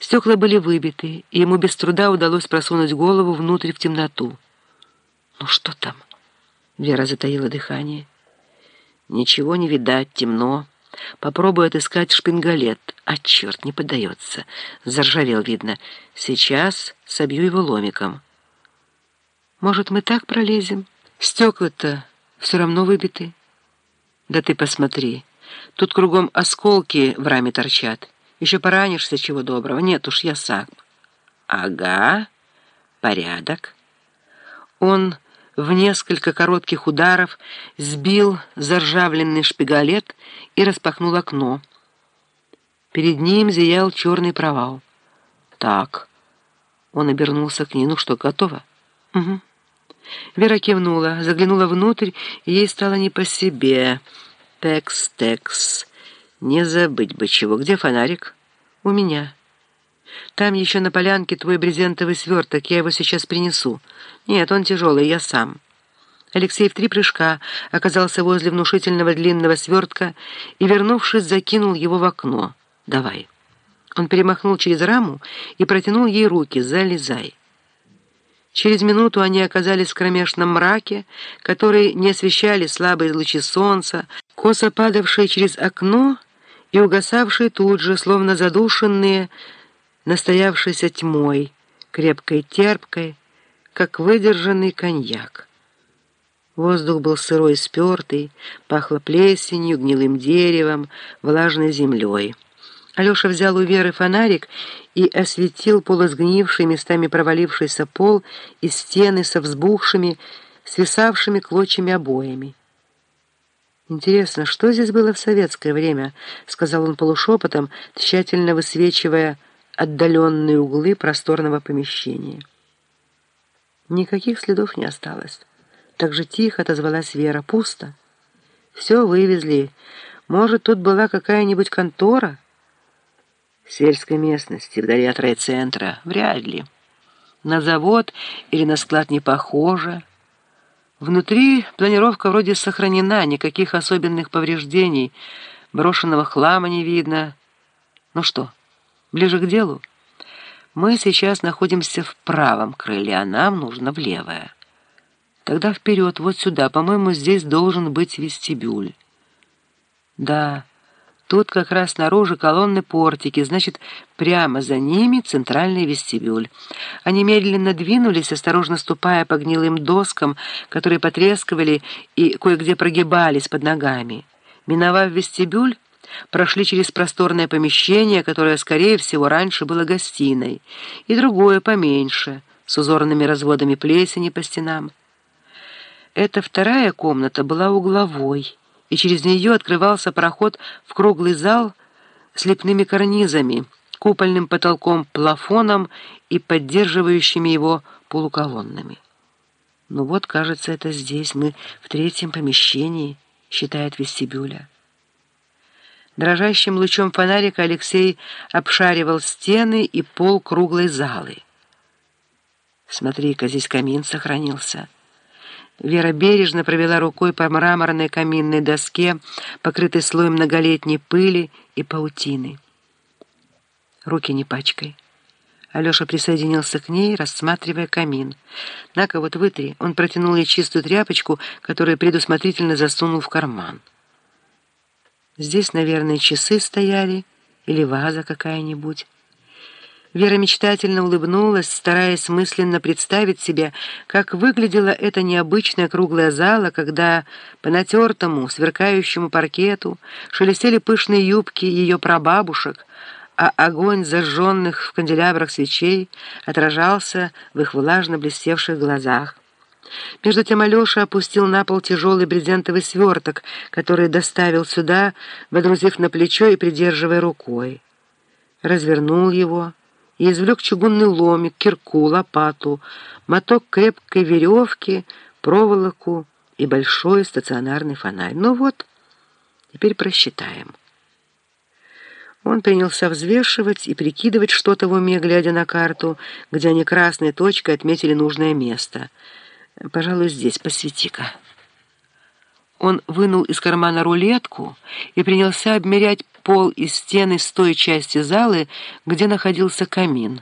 Стекла были выбиты, и ему без труда удалось просунуть голову внутрь в темноту. «Ну что там?» Вера затаила дыхание. «Ничего не видать, темно. Попробую отыскать шпингалет. А черт, не поддается. Заржавел, видно. Сейчас собью его ломиком». «Может, мы так пролезем? Стекла-то все равно выбиты». «Да ты посмотри. Тут кругом осколки в раме торчат». Еще поранишься чего доброго. Нет уж, я сам. Ага, порядок. Он в несколько коротких ударов сбил заржавленный шпигалет и распахнул окно. Перед ним зиял черный провал. Так. Он обернулся к ней. Ну что, готово? Угу. Вера кивнула, заглянула внутрь, и ей стало не по себе. Текс-текс. Не забыть бы чего. Где фонарик? У меня. Там еще на полянке твой брезентовый сверток. Я его сейчас принесу. Нет, он тяжелый, я сам. Алексей в три прыжка оказался возле внушительного длинного свертка и, вернувшись, закинул его в окно. «Давай». Он перемахнул через раму и протянул ей руки. «Залезай». Через минуту они оказались в кромешном мраке, который не освещали слабые лучи солнца, косо падавшие через окно и угасавшие тут же, словно задушенные, настоявшейся тьмой, крепкой терпкой, как выдержанный коньяк. Воздух был сырой и спертый, пахло плесенью, гнилым деревом, влажной землей. Алеша взял у Веры фонарик и осветил полусгнивший, местами провалившийся пол и стены со взбухшими, свисавшими клочьями обоями. «Интересно, что здесь было в советское время?» — сказал он полушепотом, тщательно высвечивая отдаленные углы просторного помещения. Никаких следов не осталось. Так же тихо отозвалась Вера. Пусто. Все вывезли. Может, тут была какая-нибудь контора? В сельской местности, вдали от райцентра. Вряд ли. На завод или на склад не похоже. Внутри планировка вроде сохранена, никаких особенных повреждений, брошенного хлама не видно. Ну что, ближе к делу? Мы сейчас находимся в правом крыле, а нам нужно в левое. Тогда вперед, вот сюда. По-моему, здесь должен быть вестибюль. Да, Тут как раз снаружи колонны портики, значит, прямо за ними центральный вестибюль. Они медленно двинулись, осторожно ступая по гнилым доскам, которые потрескивали и кое-где прогибались под ногами. Миновав вестибюль, прошли через просторное помещение, которое, скорее всего, раньше было гостиной, и другое поменьше, с узорными разводами плесени по стенам. Эта вторая комната была угловой, и через нее открывался проход в круглый зал с лепными карнизами, купольным потолком, плафоном и поддерживающими его полуколоннами. «Ну вот, кажется, это здесь, мы в третьем помещении», — считает вестибюля. Дрожащим лучом фонарика Алексей обшаривал стены и пол круглой залы. «Смотри-ка, здесь камин сохранился». Вера бережно провела рукой по мраморной каминной доске, покрытой слоем многолетней пыли и паутины. Руки не пачкай. Алеша присоединился к ней, рассматривая камин. «На-ка, вот вытри». Он протянул ей чистую тряпочку, которую предусмотрительно засунул в карман. Здесь, наверное, часы стояли или ваза какая-нибудь. Вера мечтательно улыбнулась, стараясь мысленно представить себе, как выглядела эта необычная круглая зала, когда по натертому, сверкающему паркету шелестели пышные юбки ее прабабушек, а огонь зажженных в канделябрах свечей отражался в их влажно блестевших глазах. Между тем Алеша опустил на пол тяжелый брезентовый сверток, который доставил сюда, водрузив на плечо и придерживая рукой. Развернул его и извлек чугунный ломик, кирку, лопату, моток крепкой веревки, проволоку и большой стационарный фонарь. Ну вот, теперь просчитаем. Он принялся взвешивать и прикидывать что-то в уме, глядя на карту, где они красной точкой отметили нужное место. «Пожалуй, здесь, посвети-ка». Он вынул из кармана рулетку и принялся обмерять пол и стены с той части залы, где находился камин.